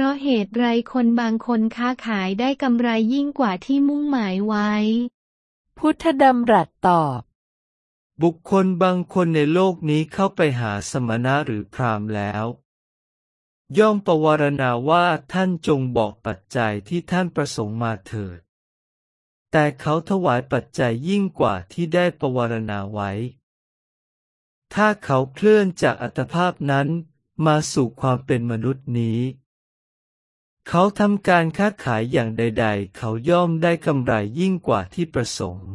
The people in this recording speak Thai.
ราะเหตุไรคนบางคนค้าขายได้กำไรยิ่งกว่าที่มุ่งหมายไว้ พุทธดำรัสตอบ บุคคลบางคนในโลกนี้เข้าไปหาสมณะหรือพราหมณ์แล้ว ย่อมประวารณาว่าท่านจงบอกปัจจัยที่ท่านประสงค์มาเถิด แต่เขาถวายปัจจัยยิ่งกว่าที่ได้ประวารณาไว้ ถ้าเขาเคลื่อนจากอัตภาพนั้นมาสู่ความเป็นมนุษย์นี้ เขาทำการค้าขายอย่างใด ๆ เขาย่อมได้กำไรยิ่งกว่าที่ประสงค์